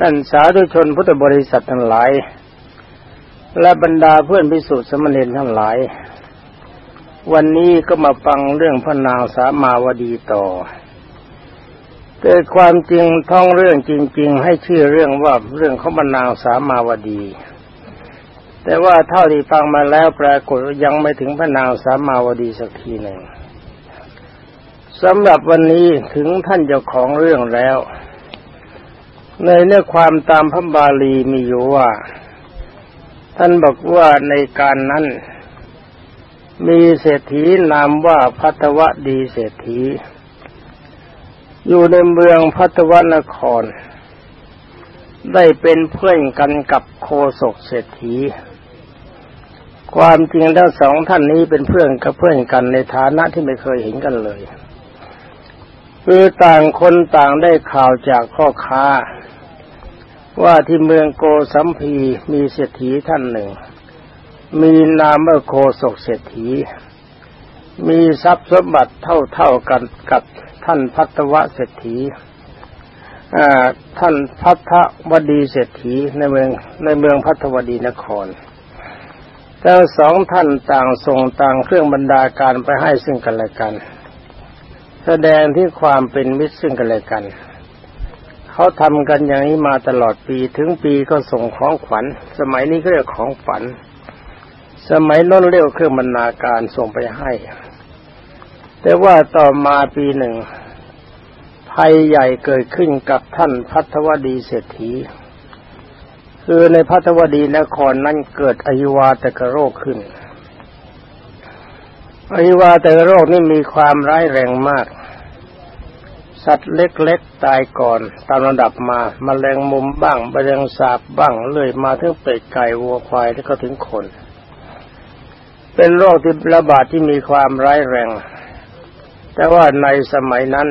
ท่านสาธุชนพุทธบริษัททั้งหลาย และบรรดาเพื่อนพิสุทธิสมณีทั้งหลาย วันนี้ก็มาฟังเรื่องพระนางสามาวดีต่อ แต่ความจริงท่องเรื่องจริง ๆ ให้ชื่อเรื่องว่าเรื่องของพระนางสามาวดี แต่ว่าเท่าที่ฟังมาแล้วปรากฏยังไม่ถึงพระนางสามาวดีสักทีหนึ่งสำหรับวันนี้ถึงท่านเจ้าของเรื่องแล้ว ในเนื้อความตามพระบาลีมีอยู่ว่า ท่านบอกว่าในการนั้น มีเศรษฐีนามว่าพัทวดีเศรษฐี อยู่ในเมืองพัทวนคร ได้เป็นเพื่อนกันกับโคศกเศรษฐี ความจริงทั้งสองท่านนี้เป็นเพื่อนกับเพื่อนกันในฐานะที่ไม่เคยเห็นกันเลย คือต่างคนต่างได้ข่าวจากพ่อค้า ว่าที่เมืองโกสัมพีมีเศรษฐีท่านหนึ่ง มีนามว่าโคศกเศรษฐี มีทรัพย์สมบัติเท่าๆกันกับท่านพัทวะเศรษฐีท่านพัทวดีเศรษฐีในเมืองในเมืองพัทวดีนครทั้งสองท่านต่างส่งต่างเครื่องบรรดาการไปให้ซึ่งกันและกัน แสดงที่ความเป็นมิตรซึ่งกันและกัน เขาทำกันอย่างนี้มาตลอดปีถึงปีก็ส่งของขวัญ สมัยนี้ก็เรียกของฝันสมัยน้นเรียกเครื่องบรรณาการส่งไปให้ แต่ว่าต่อมาปีหนึ่งภัยใหญ่เกิดขึ้นกับท่านพัทวดีเศรษฐี คือในพัทวดีนครนั้นเกิดอยุวาตกโรคขึ้น อยุวาตกโรคนี่มีความร้ายแรงมาก สัตว์เล็กๆตายก่อน ตามระดับมามาแมลงมุมบ้างมะเร็งสาบบ้างเลยมาถึงเป็ดไก่วัวควายแล้วก็ถึงคน เป็นโรคที่ระบาดที่มีความร้ายแรง แต่ว่าในสมัยนั้น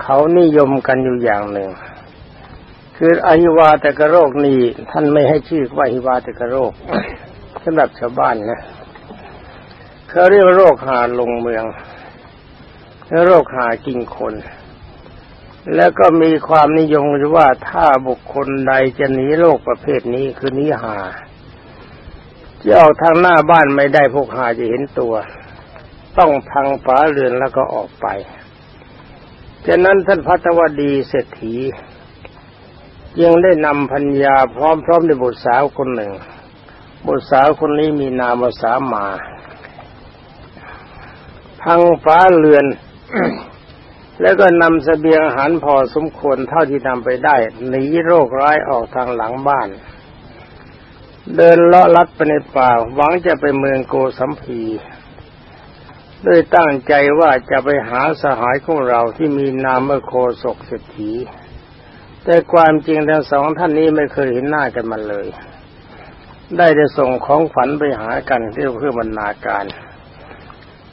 เขานิยมกันอยู่อย่างหนึ่ง คืออหิวาตกโรคนี้ท่านไม่ให้ชื่อว่าอหิวาตกโรคสำหรับชาวบ้านนะ เขาเรียกโรคหาลงเมืองโรคหากินคน แล้วก็มีความนิยมว่าถ้าบุคคลใดจะหนีโรคประเภทนี้คือนิหาจะออกทางหน้าบ้านไม่ได้พวกหาจะเห็นตัว ต้องพังฝาเรือนแล้วก็ออกไปฉะนั้นท่านพัทวดีเศรษฐียังได้นำพัญญาพร้อมๆในบุตรสาวคนหนึ่ง บุตรสาวคนนี้มีนามว่าสามา พังฝาเรือน แล้วก็นำสเสบียงอาหารพอสมควรเท่าที่ทำไปได้หนีโรคร้ายออกทางหลังบ้าน เดินเลาะลัดไปในป่าหวังจะไปเมืองโกสัมพีโดยตั้งใจว่าจะไปหาสหายของเราที่มีนามเมื่อโคศกเศรษฐี แต่ความจริงทั้งสองท่านนี้ไม่เคยเห็นหน้ากันมาเลย ได้จะส่งของฝันไปหากันเพื่อบรรณาการ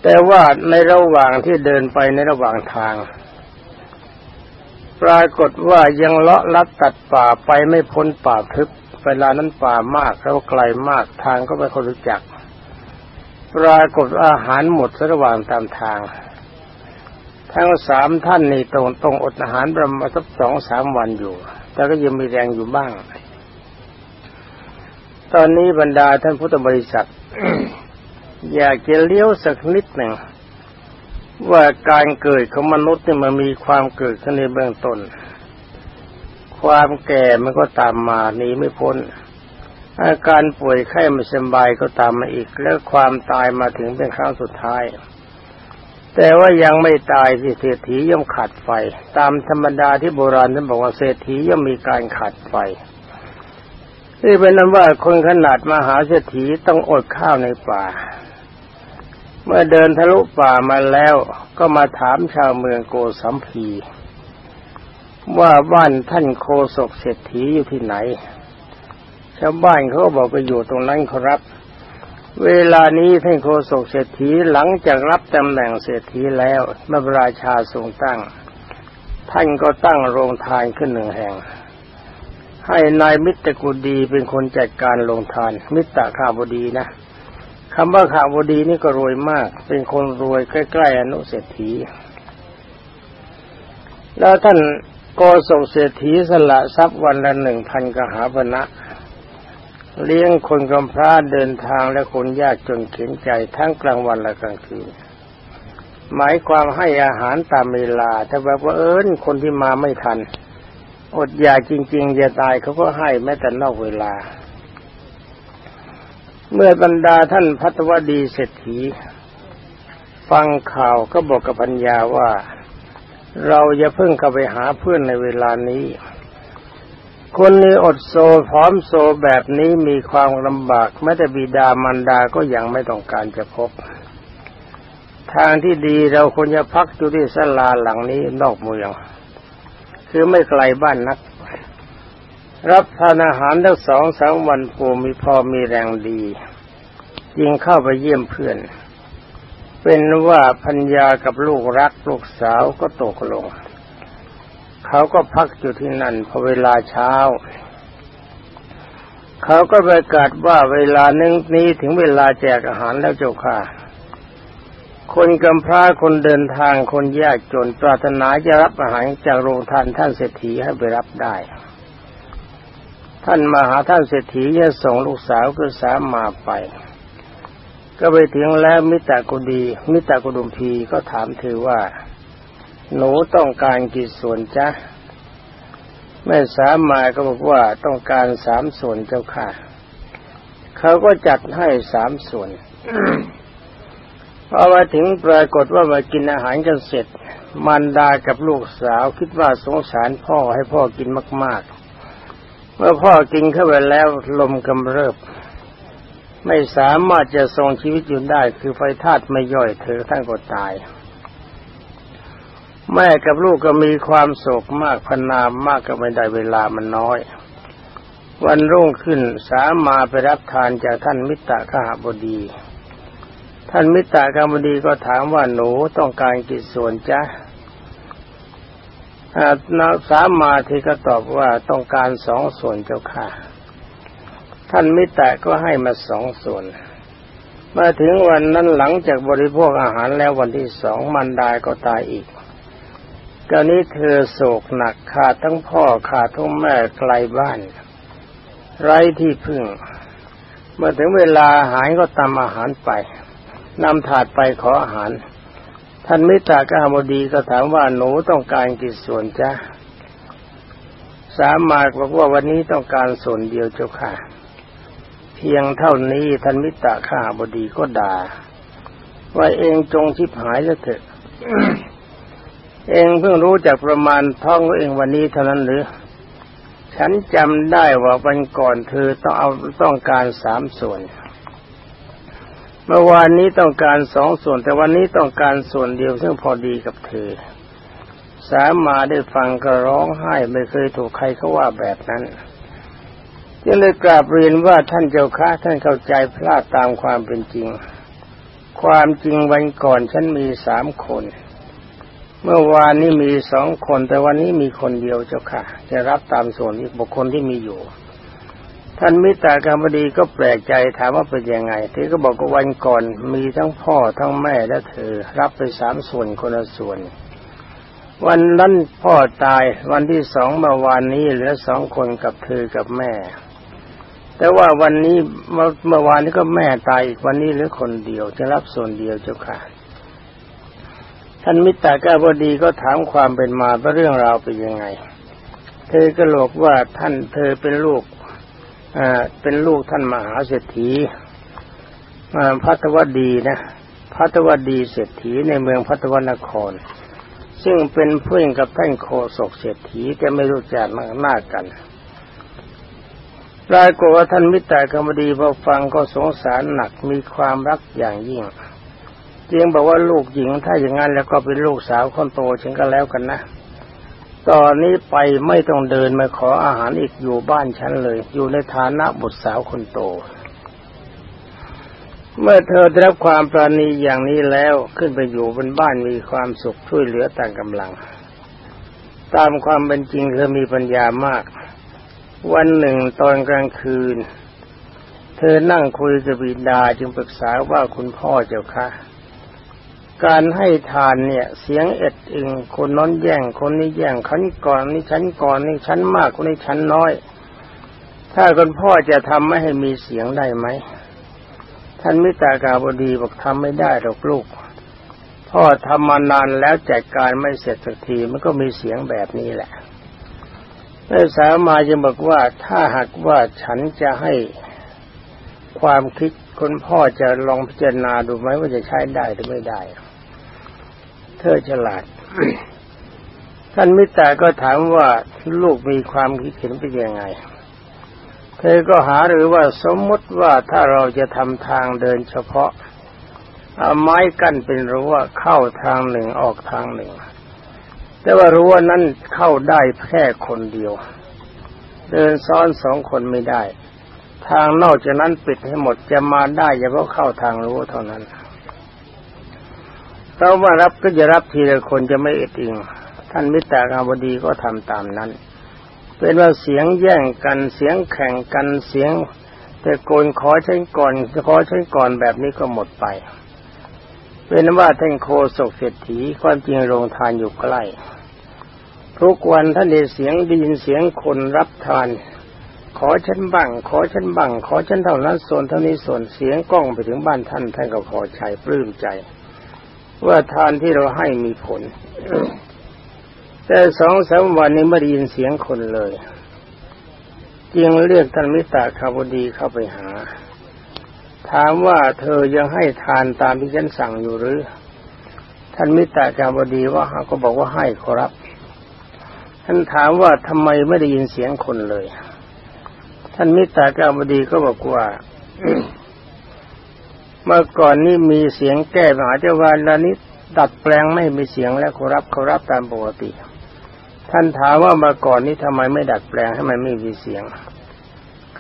แต่ว่าในระหว่างที่เดินไปในระหว่างทาง ปรากฏว่ายังเลาะลัดตัดป่าไปไม่พ้นป่าทึบเวลานั้นป่ามากแล้วไกลมากทางก็ไม่คนรู้จัก ปรากฏอาหารหมดระหว่างตามทาง ทั้งสามท่านนี่ตรงตรงอดอาหารประมาณสักสองสามวันอยู่ แต่ก็ยังมีแรงอยู่บ้าง ตอนนี้บรรดาท่านพุทธบริษัท อยากจะเลี้ยวสักนิดหนึ่งว่าการเกิดของมนุษย์เนี่ยมันมีความเกิดขึ้นในเบื้องต้น ความแก่มันก็ตามมาหนีไม่พ้น อาการป่วยไข้ไม่สบายก็ตามมาอีก แล้วความตายมาถึงเป็นครั้งสุดท้าย แต่ว่ายังไม่ตายสิเศรษฐีย่อมขาดไฟ ตามธรรมดาที่โบราณท่านบอกว่าเศรษฐีย่อมมีการขาดไฟนี่เป็นนั้นว่าคนขนาดมหาเศรษฐีต้องอดข้าวในป่า เมื่อเดินทะลุป่ามาแล้วก็มาถามชาวเมืองโกสัมพีว่าบ้านท่านโคศกเศรษฐีอยู่ที่ไหน ชาวบ้านเขาบอกไปอยู่ตรงนั้นครับ เวลานี้ท่านโคศกเศรษฐีหลังจากรับตำแหน่งเศรษฐีแล้วเมื่อราชาทรงตั้ง ท่านก็ตั้งโรงทานขึ้นหนึ่งแห่ง ให้นายมิตรกุดีเป็นคนจัดการโรงทาน มิตรข้าบดีนะ คำว่าข่าวดีนี่ก็รวยมาก เป็นคนรวยใกล้ๆอนุเศรษฐี แล้วท่านโกศกเศรษฐีสละทรัพย์วันละหนึ่งพันกหาพนะเลี้ยงคนกำพร้าเดินทางและคนยากจนเข็นใจทั้งกลางวันและกลางคืน หมายความให้อาหารตามเวลาแต่แบบว่าเอิญคนที่มาไม่ทัน อดอยากจริงๆจะตายเขาก็ให้แม้แต่นอกเวลา เมื่อบรรดาท่านพัทวดีเศรษฐี ฟังข่าวก็บอกกับปัญญาว่า เราอย่าเพิ่งเข้าไปหาเพื่อนในเวลานี้ คนนี้อดโซพร้อมโซแบบนี้มีความลำบากแม้แต่บิดามารดาก็ยังไม่ต้องการจะพบ ทางที่ดีเราควรจะพักอยู่ที่ศาลาหลังนี้นอกเมือง คือไม่ไกลบ้านนัก รับทานอาหารทั้งสองสามวันปูมีพอมีแรงดียิงเข้าไปเยี่ยมเพื่อน เป็นว่าพัญญากับลูกรักลูกสาวก็ตกลง เขาก็พักอยู่ที่นั่นพอเวลาเช้า เขาก็ประกาศว่าเวลานึงนี้ถึงเวลาแจกอาหารแล้วเจ้าค่ะ คนกำพร้าคนเดินทางคนยากจนปรารถนาจะรับอาหารจากโรงทานท่านเศรษฐีให้ไปรับได้ ท่านมาหาท่านเศรษฐีจะส่งลูกสาวคือสามมาไป ก็ไปถึงแล้วมิตรกุดี มิตรกุดุมพีก็ถามเธอว่า หนูต้องการกี่ส่วนจ๊ะแม่สามมาก็บอกว่าต้องการสามส่วนเจ้าค่ะ เขาก็จัดให้สามส่วนพอมาถึงปรากฏว่ามากินอาหารกันเสร็จ มันดากับลูกสาวคิดว่าสงสารพ่อให้พ่อกินมาก ๆ เมื่อพ่อกินเข้าไปแล้วลมกำเริบ ไม่สามารถจะทรงชีวิตอยู่ได้ คือไฟธาตุไม่ย่อยเธอท่านก็ตาย แม่กับลูกก็มีความโศกมากพนามมากก็ไม่ได้เวลามันน้อย วันรุ่งขึ้นสามาไปรับทานจากท่านมิตรขหบดี ท่านมิตรขหบดีก็ถามว่าหนูต้องการกี่ส่วนจ๊ะ นาสามาทีก็ตอบว่าต้องการสองส่วนเจ้าค่ะ ท่านมิตรก็ให้มาสองส่วน มาถึงวันนั้นหลังจากบริโภคอาหารแล้ววันที่สองมันดาก็ตายอีกกรณีเธอโศกหนักขาดทั้งพ่อขาดทั้งแม่ไกลบ้าน ไร้ที่พึ่ง เมื่อถึงเวลาหายก็ตำอาหารไปนำถาดไปขออาหาร ท่านมิตรกาบดีก็ถามว่าหนูต้องการกี่ส่วนจ๊ะสามมาบอกว่าวันนี้ต้องการส่วนเดียวเจ้าค่ะ เพียงเท่านี้ท่านมิตรข้าบดีก็ด่า ว่าเองจงชิบหายแล้วเถอะ เองเพิ่งรู้จากประมาณท้องเองวันนี้เท่านั้นหรือ ฉันจำได้ว่าวันก่อนเธอต้องเอาต้องการสามส่วน เมื่อวานนี้ต้องการสองส่วน แต่วันนี้ต้องการส่วนเดียวซึ่งพอดีกับเธอ สามมาได้ฟังก็ร้องไห้ไม่เคยถูกใครเขาว่าแบบนั้นจึงเลยกราบเรียนว่าท่านเจ้าข้าท่านเข้าใจพลาดตามความเป็นจริง ความจริงวันก่อนฉันมีสามคน เมื่อวานนี้มีสองคน แต่วันนี้มีคนเดียวเจ้าค่ะ จะรับตามส่วนอีกบุคคลที่มีอยู่ ท่านมิตรกรรมดีก็แปลกใจถามว่าเป็นยังไงเธอก็บอกว่าวันก่อนมีทั้งพ่อทั้งแม่และเธอ รับไปสามส่วนคนละส่วน วันนั้นพ่อตายวันที่สองเมื่อวานนี้เหลือสองคนกับเธอกับแม่ แต่ว่าวันนี้เมื่อวานนี้ก็แม่ตายอีกวันนี้เหลือคนเดียวจะรับส่วนเดียวเจ้าค่ะท่านมิตรกาบดีก็ถามความเป็นมาว่าเรื่องราวเป็นยังไง เธอก็บอกว่าท่านเธอเป็นลูก เป็นลูกท่านมหาเศรษฐีพัทวดีนะพัทวดีเศรษฐีในเมืองพัทวนคร ซึ่งเป็นเพื่อนกับท่านโคศกเศรษฐีแต่ไม่รู้จักหน้ากันรายกว่าท่านมิตรกรรมดีพอฟังก็สงสารหนักมีความรักอย่างยิ่งจึงบอกว่าลูกหญิงถ้าอย่างนั้นแล้วก็เป็นลูกสาวคนโตฉันก็แล้วกันนะ ตอนนี้ไปไม่ต้องเดินมาขออาหารอีกอยู่บ้านฉันเลย อยู่ในฐานะบุตรสาวคนโต เมื่อเธอได้รับความปราณีอย่างนี้แล้วขึ้นไปอยู่บนบ้านมีความสุขช่วยเหลือต่างกำลัง ตามความเป็นจริงเธอมีปัญญามาก วันหนึ่งตอนกลางคืน เธอนั่งคุยกับบิดาจึงปรึกษาว่าคุณพ่อเจ้าค่ะ การให้ทานเนี่ย เสียงเอ็ดอิงคนน้นแย่งคนนี้แย่งขันก่อนนี่ชั้นก่อนนี่ชั้นมากคนนี้ชั้นน้อย ถ้าคนพ่อจะทำไม่ให้มีเสียงได้ไหมท่านมิตากาบดีบอกทำไม่ได้หรอกลูก พ่อทำมานานแล้วจัดการไม่เสร็จสักทีมันก็มีเสียงแบบนี้แหละแม่สาวมาจะบอกว่าถ้าหากว่าฉันจะให้ความคิดคุณพ่อจะลองพิจารณาดูไหมว่าจะใช้ได้หรือไม่ได้ เธอฉลาด ท่านมิตรก็ถามว่าลูกมีความคิดเห็นเป็นยังไง เธอก็หาหรือว่าสมมติว่าถ้าเราจะทำทางเดินเฉพาะเอาไม้กั้นเป็นรั้วเข้าทางหนึ่งออกทางหนึ่ง แต่ว่ารั้วนั้นเข้าได้แค่คนเดียว เดินซ้อนสองคนไม่ได้ ทางนอกจากนั้นปิดให้หมดจะมาได้เฉพาะเข้าทางรู้เท่านั้น เราว่ารับก็จะรับทีละคนจะไม่เอ็ดอิงท่านมิตรกาบดีก็ทำตามนั้น เป็นว่าเสียงแย่งกันเสียงแข่งกันเสียงแต่โกนขอใช้ก่อนขอใช้ก่อนแบบนี้ก็หมดไป เป็นว่าท่านโคศกเศรษฐีความจริงโรงทานอยู่ใกล้ทุกวันท่านได้เสียงได้ยินเสียงคนรับทาน ขอฉันบังขอฉันบังขอฉันเท่านั้นส่วนเท่านี้ส่วนเสียงกล้องไปถึงบ้านท่านท่านก็พอใจปลื้มใจ ว่าทานที่เราให้มีผล แต่สองสามวันนี้ไม่ได้ยินเสียงคนเลยจึงเรียกท่านมิตรคาบดีเข้าไปหา ถามว่าเธอยังให้ทานตามที่ฉันสั่งอยู่หรือ ท่านมิตรคาบดีว่าก็บอกว่าให้ขอรับ ท่านถามว่าทำไมไม่ได้ยินเสียงคนเลย ท่านมิตรเจ้าบดีก็บอกว่า เมื่อก่อนนี้มีเสียงแก้มหาเจ้าวานแล้วนี้ดัดแปลงไม่มีเสียงแล้วขารับเขารับตามปกติ ท่านถามว่าเมื่อก่อนนี้ทำไมไม่ดัดแปลงให้มันไม่มีเสียง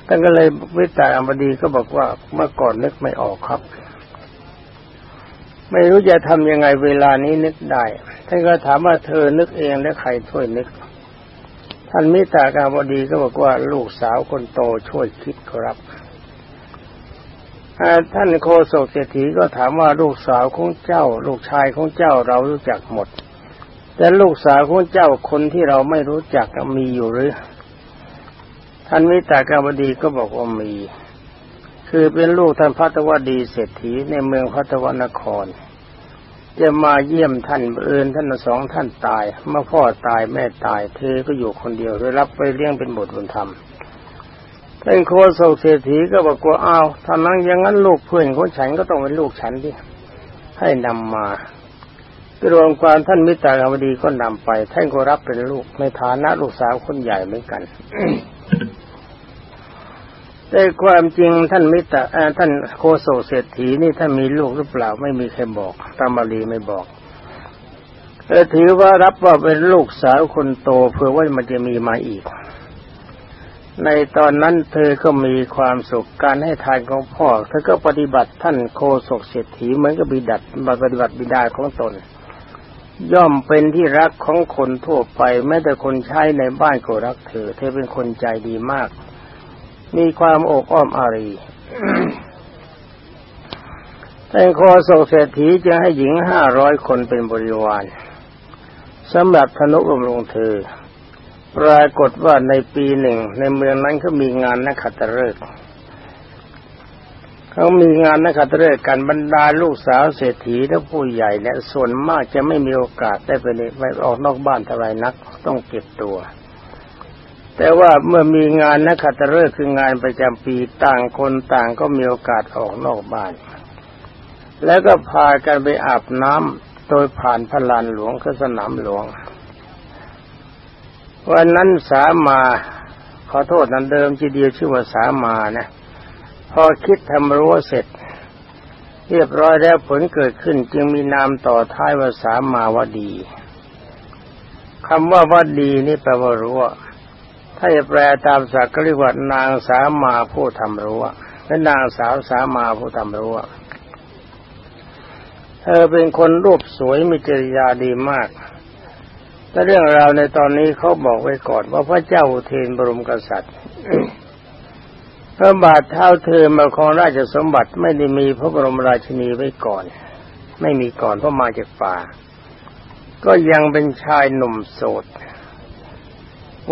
ท่านก็เลยวิตาอมบดีก็บอกว่าเมื่อก่อนนึกไม่ออกครับ ไม่รู้จะทำยังไงเวลานี้นึกได้ ท่านก็ถามว่าเธอนึกเองแล้วใครช่วยนึก ท่านมิตรากาบดีก็บอกว่าลูกสาวคนโตช่วยคิดครับ ท่านโคศกเศรษฐีก็ถามว่าลูกสาวของเจ้า ลูกชายของเจ้าเรารู้จักหมด แต่ลูกสาวของเจ้าคนที่เราไม่รู้จักมีอยู่หรือ ท่านมิตรากาบดีก็บอกว่ามี คือเป็นลูกท่านพัทวดีเศรษฐีในเมืองพัทวนคร จะมาเยี่ยมท่านเอิญท่านสองท่านตายเมื่อพ่อตายแม่ตายเธอก็อยู่คนเดียวเลยรับไปเลี้ยงเป็นบุตรบุญธรรม ท่านโคศกเศรษฐีก็บอกว่าอ้าวถ้านั้นอย่างนั้นลูกเพื่อนของฉันก็ต้องเป็นลูกฉันดิให้นำมารวมความท่านมิตรกาวดีก็นำไป ท่านก็รับเป็นลูกในฐานะลูกสาวคนใหญ่เหมือนกันแต่ความจริงท่านมิตรท่านโคโสเศรษฐีนี่ท่านมีลูกหรือเปล่าไม่มีใครบอกตามบาลีไม่บอกแต่ถือว่ารับว่าเป็นลูกสาวคนโตเพื่อว่ามันจะมีมาอีก ในตอนนั้นเธอก็มีความสุขการให้ทานของพ่อ เธอก็ปฏิบัติท่านโคศกเศรษฐีเหมือนกับบิดัดมาปฏิบัติบิดาของตน ย่อมเป็นที่รักของคนทั่วไป แม้แต่คนใช้ในบ้านก็รักเธอ เธอเป็นคนใจดีมาก มีความอกอ้อมอารีแต่คอโศกเศรษฐีจะให้หญิงห้าร้อยคนเป็นบริวารสำหรับธนุบำรุงเธอ ปรากฏว่าในปีหนึ่งในเมืองนั้นเขามีงานนักขัตฤกษ์เขามีงานนักขัตฤกษ์กันบรรดาลูกสาวเศรษฐีและผู้ใหญ่เนี่ยส่วนมากจะไม่มีโอกาสได้ไปไปออกนอกบ้านเท่าไรนักต้องเก็บตัว แต่ว่าเมื่อมีงานนักขัตฤกษ์คืองานประจำปีต่างคนต่างก็มีโอกาสออกนอกบ้าน แล้วก็พากันไปอาบน้ำโดยผ่านพระลานหลวงคือสนามหลวง วันนั้นสามา ขอโทษนั้นเดิมจีเดียวชื่อว่าสามานะ พอคิดทำรั้วเสร็จ เรียบร้อยแล้วผลเกิดขึ้น จึงมีนามต่อท้ายว่าสามาวดีคำว่าวดีนี่แปลว่ารั้วถ้าจะแปลตามศักดิ์ก็เรียกว่านางสามาผู้ทำรั้วและนางสาวสามาผู้ทำรั้วเธอเป็นคนรูปสวยมีจริยาดีมาก แต่เรื่องราวในตอนนี้เขาบอกไว้ก่อนว่าพระเจ้าเทนบรมกษัตริย์พระบาทเท้าเธอมาของราชสมบัติไม่ได้มีพระบรมราชินีไว้ก่อน ไม่มีก่อนเพราะมาจากป่า ก็ยังเป็นชายหนุ่มโสด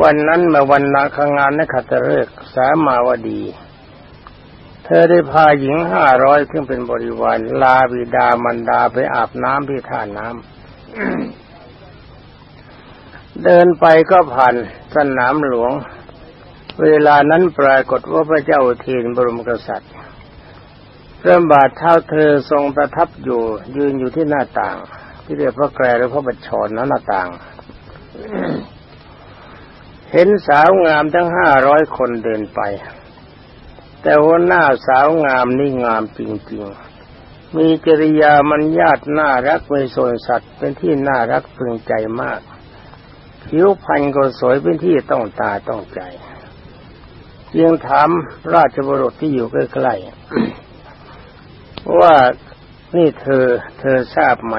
วันนั้นมาวันนาคงานนขัตฤกษ์สามาวดี เธอได้พาหญิงห้าร้อยซึ่งเป็นบริวารลาบิดามันดาไปอาบน้ำที่ท่าน้ำ เดินไปก็ผ่านสนามหลวง เวลานั้นปรากฏว่าพระเจ้าทีนบรมกษัตริย์พระบาทเท้าเธอทรงประทับอยู่ ยืนอยู่ที่หน้าต่าง ที่เรียกพระแกรหรือพระบัญชรนั้นหน้าต่าง เห็นสาวงามทั้งห้าร้อยคนเดินไป แต่ว่าหน้าสาวงามนี่งามจริงๆ มีจริยามันญาติน่ารักในส่วนสัตว์เป็นที่น่ารักพึงใจมาก ผิวพรรณก็สวยเป็นที่ต้องตาต้องใจยังถามราชบุรุษที่อยู่ใกล้ๆว่านี่เธอ เธอทราบไหม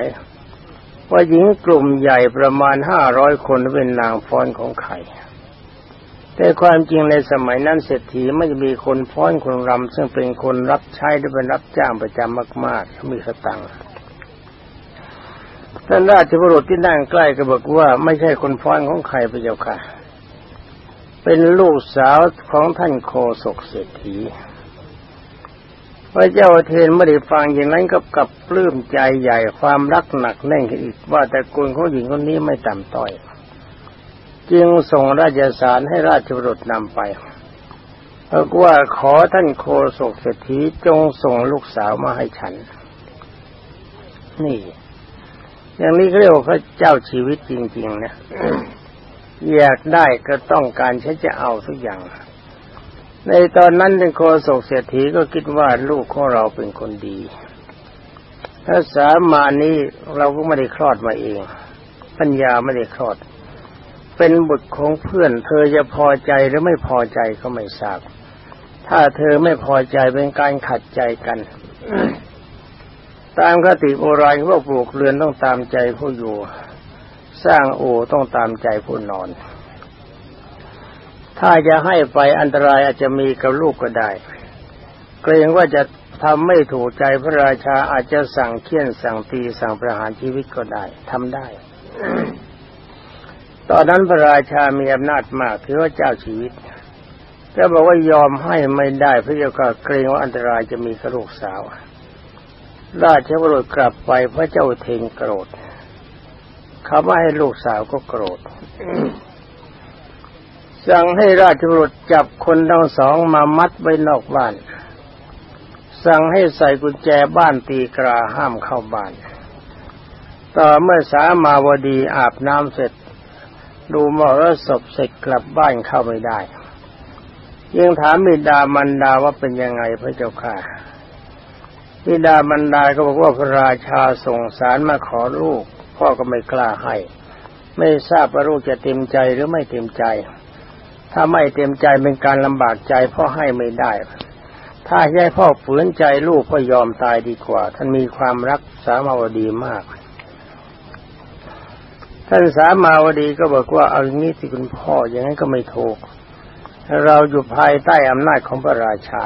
ว่าหญิงกลุ่มใหญ่ประมาณห้าร้อยคนเป็นนางฟ้อนของใครแต่ความจริงในสมัยนั้นเศรษฐีไม่มีคนฟ้อนคนรำซึ่งเป็นคนรับใช้หรือเป็นรับจ้างประจำมากๆมีสตังค์ ท่านราชบุรุษที่นั่งใกล้ก็บอกว่าไม่ใช่คนฟ้อนของใครพระเจ้าค่ะ เป็นลูกสาวของท่านโคศกเศรษฐีพระเจ้าเทนไม่ได้ฟังอย่างนั้นก็กลับปลื้มใจใหญ่ความรักหนักแน่นอีกว่าแต่กุลของหญิงคนนี้ไม่ต่ำต้อย จึงส่งราชสารให้ราชบุรุษนำไปบอกว่าขอท่านโคศกเศรษฐีจงส่งลูกสาวมาให้ฉัน นี่ อย่างนี้เรียกว่าพระเจ้าชีวิตจริง ๆ นะอยากได้ก็ต้องการฉันจะเอาทุกอย่าง ในตอนนั้นเป็นโคศกเศรษฐีก็คิดว่าลูกของเราเป็นคนดีถ้าสามานี้เราก็ไม่ได้คลอดมาเอง ปัญญาไม่ได้คลอด เป็นบุตรของเพื่อน เธอจะพอใจหรือไม่พอใจก็ไม่ทราบ ถ้าเธอไม่พอใจเป็นการขัดใจกัน ตามคติโบราณว่าปลูกเรือนต้องตามใจผู้อยู่ สร้างโอต้องตามใจผู้นอน ถ้าจะให้ไปอันตรายอาจจะมีกับลูกก็ได้ เกรงว่าจะทำไม่ถูกใจพระราชาอาจจะสั่งเคี่ยนสั่งตีสั่งประหารชีวิตก็ได้ทำได้ ตอนนั้นพระราชามีอำนาจมากถือว่าเจ้าชีวิตแต่บอกว่ายอมให้ไม่ได้เพราะเจ้าก็เกรงว่าอันตรายจะมีกับลูกสาว ราชบุรุษกลับไปพระเจ้าเทงโกรธเขาไม่ให้ลูกสาวก็โกรธสั่งให้ราชบุรุษจับคนทั้งสองมามัดไว้นอกบ้าน สั่งให้ใส่กุญแจบ้านตีกราห้ามเข้าบ้าน ต่อเมื่อสามาวดีอาบน้ำเสร็จ ดูมรสพเสร็จกลับบ้านเข้าไม่ได้ ยังถามมิดามันดาว่าเป็นยังไงพระเจ้าค่ะ มิดามันดาก็บอกว่าพระราชาส่งสารมาขอลูก พ่อก็ไม่กล้าให้ ไม่ทราบว่าลูกจะเต็มใจหรือไม่เต็มใจ ถ้าไม่เต็มใจเป็นการลำบากใจพ่อให้ไม่ได้ ถ้าให้พ่อฝืนใจลูกพ่อยอมตายดีกว่า ท่านมีความรักสามาวดีมากท่านสามาวดีก็บอกว่าเอาอย่างนี้สิคุณพ่ออย่างนั้นก็ไม่ถูก เราอยู่ภายใต้อำนาจของพระราชา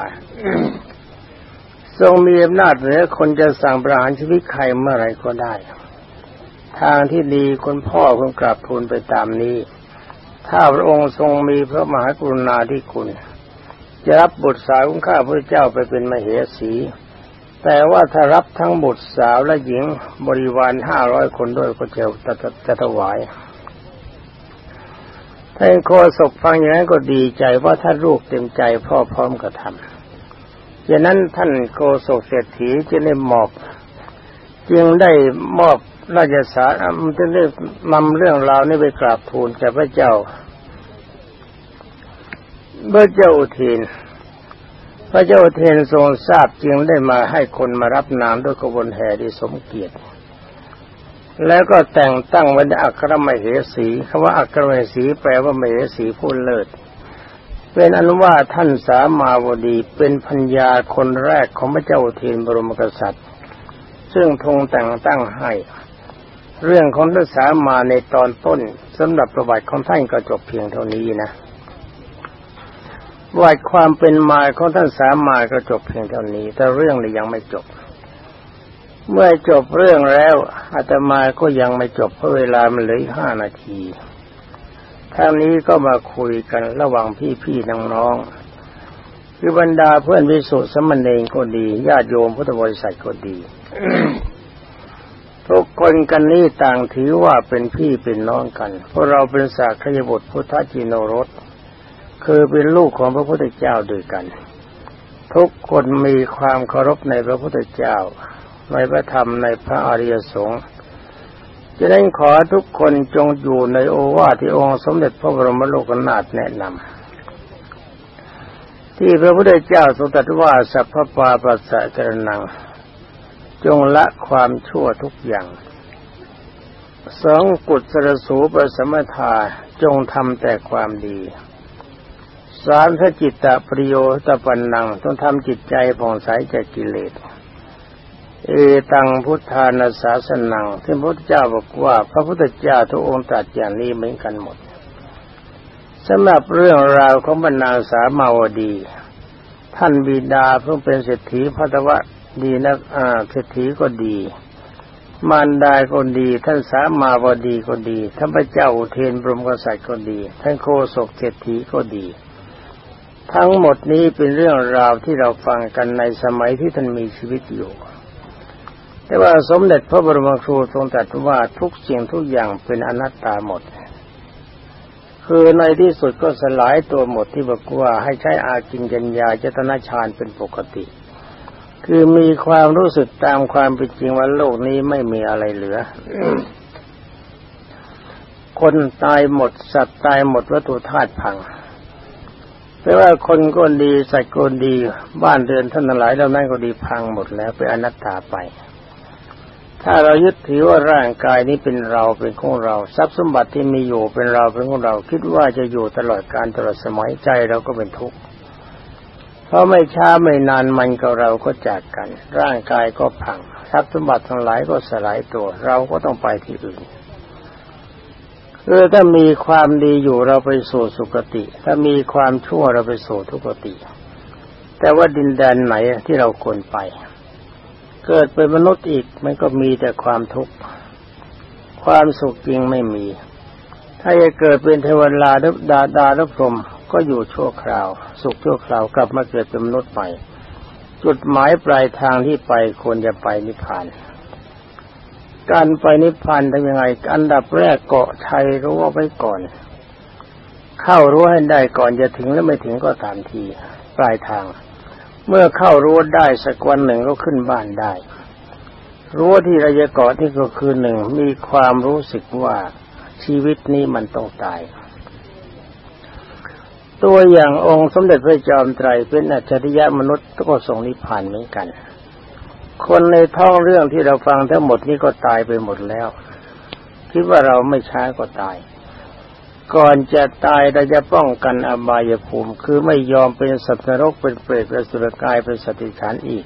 ทรงมีอำนาจเหนือคนจะสั่งประหารชีวิตใครเมื่อไรก็ได้ ทางที่ดีคุณพ่อคงกลับทูลไปตามนี้ ถ้าพระองค์ทรงมีพระมหากรุณาธิคุณ จะรับบุตรสาวของข้าพระเจ้าไปเป็นมเหสี แต่ว่าถ้ารับทั้งบุตรสาวและหญิงบริวารห้าร้อยคนด้วยก็จะจะจะถวายท่านโคศกฟังอย่างนั้นก็ดีใจว่าท่านลูกเต็มใจพ่อพร้อมกระทำ ดังนั้นท่านโคศกเศรษฐีจึงได้มอบจึงได้มอบราชสารมันจะเรียกนำเรื่องราวนี้ไปกราบทูลแก่พระเจ้าพระเจ้าอุเทนพระเจ้าอุเทนทรงทราบจึงได้มาให้คนมารับนามด้วยกบวนแห่ที่สมเกียรติแล้วก็แต่งตั้งวันอัครมเหสีคำว่าอัครมเหสีแปลว่ามเหสีผู้เลิศ เป็นอนุว่าท่านสามาวดีเป็นพัญญาคนแรกของพระเจ้าอุเทนบรมกษัตริย์ ซึ่งทรงแต่งตั้งให้ เรื่องของท่านสามาในตอนต้นสำหรับประวัติของท่านก็จบเพียงเท่านี้นะวัติความเป็นมาของท่านสามาก็จบเพียงเท่านี้ แต่เรื่องนี้ยังไม่จบ เมื่อจบเรื่องแล้วอาตมาก็ยังไม่จบเพราะเวลามันเหลือห้านาที ทางนี้ก็มาคุยกันระหว่างพี่ๆน้องๆคือบรรดาเพื่อนวิสุทธิสมณเณรก็ดีญาติโยมพุทธบริษัทก็ดีทุกคนกันนี้ต่างถือว่าเป็นพี่เป็นน้องกัน เพราะเราเป็นสากยบุตรพุทธจิโนรสคือเป็นลูกของพระพุทธเจ้าด้วยกัน ทุกคนมีความเคารพในพระพุทธเจ้า ในพระธรรมในพระอริยสงฆ์ จะได้ขอทุกคนจงอยู่ในโอวาทที่องค์สมเด็จพระบรมโลกนาถแนะนำที่พระพุทธเจ้าทรงตรัสว่าสัพพปาปัสสะจรนัง จงละความชั่วทุกอย่างสองกุศลสูปสมถาจงทำแต่ความดีสามพระจิตตะประโยตะปันนังต้องทำจิตใจผ่องใสจากกิเลส เอตังพุทธานาสาสนังที่พระพุทธเจ้าบอกว่า พระพุทธเจ้าทุกองค์ตรัสอย่างนี้เหมือนกันหมดสำหรับเรื่องราวของบรรณาสามาวดี ท่านบิดาเพิ่งเป็นเศรษฐีพัทวะดีนักอาเศรษฐีก็ดี มารดาก็ดี ท่านสามาวดีก็ดีท่านพระเจ้าอุเทนบรมกษัตริย์ก็ดี ท่านโคศกเศรษฐีก็ดี ทั้งหมดนี้เป็นเรื่องราวที่เราฟังกันในสมัยที่ท่านมีชีวิตอยู่ แต่ว่าสมเด็จพระบรมครูทรงตรัสว่าทุกสิ่งทุกอย่างเป็นอนัตตาหมด คือในที่สุดก็สลายตัวหมดที่บอกว่าให้ใช้อากินกัญญาเจตนาฌานเป็นปกติ คือมีความรู้สึกตามความเป็นจริงว่าโลกนี้ไม่มีอะไรเหลือ คนตายหมด สัตว์ตายหมดวัตถุธาตุพังแปลว่าคนก็ดีสัตว์ก็ดี บ้านเรือนท่านหลายเหล่านั้นก็ดีพังหมดแล้วเป็นอนัตตาไป ถ้าเรายึดถือว่าร่างกายนี้เป็นเราเป็นของเรา ทรัพย์สมบัติที่มีอยู่เป็นเราเป็นของเรา คิดว่าจะอยู่ตลอดการตลอดสมัยใจเราก็เป็นทุกข์เพราะไม่ช้าไม่นานมันกับเราก็จากกัน ร่างกายก็พังทรัพย์สมบัติทั้งหลายก็สลายตัว เราก็ต้องไปที่อื่นคือถ้ามีความดีอยู่เราไปสู่สุคติ ถ้ามีความชั่วเราไปสู่ทุกติ แต่ว่าดินแดนไหนที่เราควรไป เกิดเป็นมนุษย์อีกมันก็มีแต่ความทุกข์ความสุขจริงไม่มี ถ้าจะเกิดเป็นเทวดาดาดาลพรมก็อยู่ชั่วคราว สุขชั่วคราวกลับมาเกิดเป็นมนุษย์ใหม่จุดหมายปลายทางที่ไปควรจะไปนิพพาน การไปนิพพานทำยังไง อันดับแรกเกาะชัยรู้ว่าไว้ก่อน เข้ารู้ให้ได้ก่อนจะถึงแล้วไม่ถึงก็ตามทีปลายทาง เมื่อเข้ารู้ได้สักวันหนึ่งก็ขึ้นบ้านได้รู้ที่เราจะเกาะที่ก็คือหนึ่งมีความรู้สึกว่าชีวิตนี้มันต้องตาย ตัวอย่างองค์สมเด็จพระจอมไตรเป็นอัจฉริยะมนุษย์ก็ทรงนิพพานเหมือนกัน คนในท้องเรื่องที่เราฟังทั้งหมดนี้ก็ตายไปหมดแล้ว คิดว่าเราไม่ช้าก็ตาย ก่อนจะตายเราจะป้องกันอบายภูมิ คือไม่ยอมเป็นสัตว์นรกเป็นเปรตเป็นสุรกายเป็นสติฐานอีก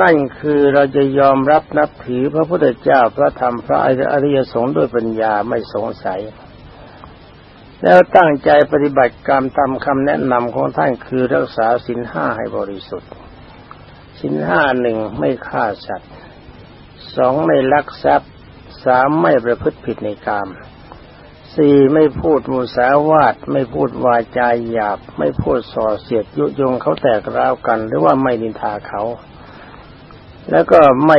นั่นคือเราจะยอมรับนับถือพระพุทธเจ้าพระธรรมพระอริยสงฆ์ด้วยปัญญาไม่สงสัย แล้วตั้งใจปฏิบัติกรรมตามคำแนะนำของท่านคือรักษาสินห้าให้บริสุทธิ์สินห้าหนึ่งไม่ฆ่าสัตว์สองไม่ลักทรัพย์สามไม่ประพฤติผิดในกรรม สี่ไม่พูดมุสาวาทไม่พูดวาจาหยาบ ไม่พูดส่อเสียดยุยงเขาแตกร้าวกัน หรือว่าไม่นินทาเขา แล้วก็ไม่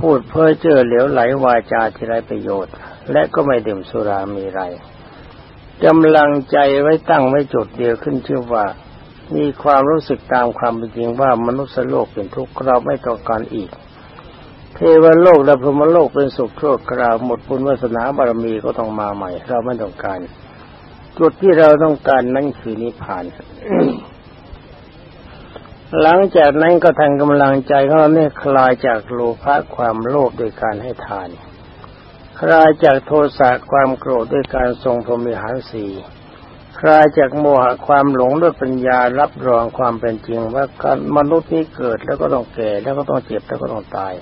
พูดเพ้อเจ้อเหลวไหลวาจาที่ไรประโยชน์ และก็ไม่ดื่มสุรามีไรกำลังใจไว้ตั้งไว้จุดเดียวขึ้นชื่อว่า มีความรู้สึกตามความเป็นจริงว่ามนุษย์โลกเป็นทุกข์เราไม่ต้องการอีก เทวโลกและพรหมโลกเป็นสุขชั่วคราวหมดบุญวาสนาบารมีก็ต้องมาใหม่ เราไม่ต้องการ จุดที่เราต้องการนั่นคือนิพพาน หลังจากนั้นก็ทางกำลังใจของเราเนี่ยคลายจากโลภะความโลภโดยการให้ทาน คลายจากโทสะความโกรธด้วยการทรงพรหมิหารสีคลายจากโมหะความหลงด้วยปัญญารับรองความเป็นจริงว่าการมนุษย์นี้เกิดแล้วก็ต้องแก่แล้วก็ต้องเจ็บแล้วก็ต้องตาย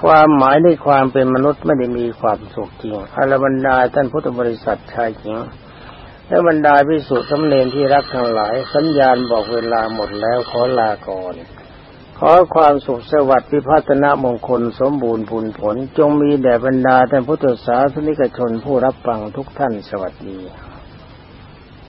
ความหมายในความเป็นมนุษย์ไม่ได้มีความสุขจริงอารบรรดาท่านพุทธบริษัทชายหญิงและบรรดาพิสุทธิ์สำเนนที่รักทั้งหลาย สัญญาณบอกเวลาหมดแล้วขอลาก่อน ขอความสุขสวัสดิ์พิพัฒนามงคลสมบูรณ์ผลผล จงมีแด่บรรดาท่านพุทธศาสนิกชนผู้รับฟังทุกท่านสวัสดี